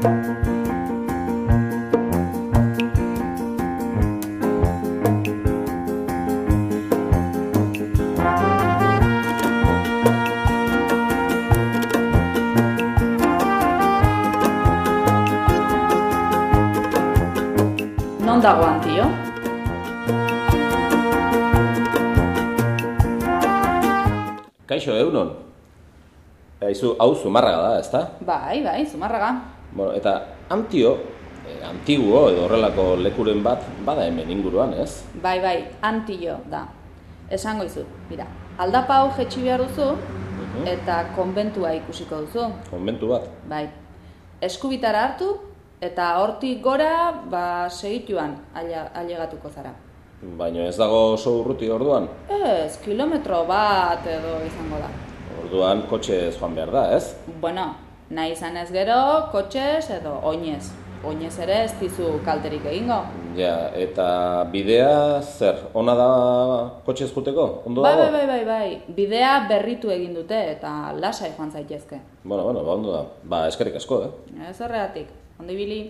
Non dago antio? Kaixo, egunon. Aizu, hau zumarraga da, ezta? Bai, bai, zumarraga. Bueno, eta antio, eh, antiguo edo horrelako lekuren bat, bada hemen inguruan, ez? Bai, bai, antio da. Esango izut, mira, aldapa hau jetxi behar duzu, eta konbentua ikusiko duzu. Konbentu bat. Bai, eskubitara hartu, eta hortik gora, ba, segituan aile- ailegatuko zara. Baina ez dago oso urruti orduan. Ez, kilometro bat edo izango da. Orduan kotxe joan behar da, ez? Bueno, nahi izan ez gero, kotxez edo oinez. Oinez ere ez dizu kalterik egingo. Ja, eta bidea zer? Ona da kotxe ezkuteko? Ondo bai, bai, bai, bai, bai. Bidea berritu egin dute eta lasa joan zaitezke. Bueno, bueno, ba, ondo da. Ba, eskerrik asko, eh? Ez horreatik. Ondo ibili.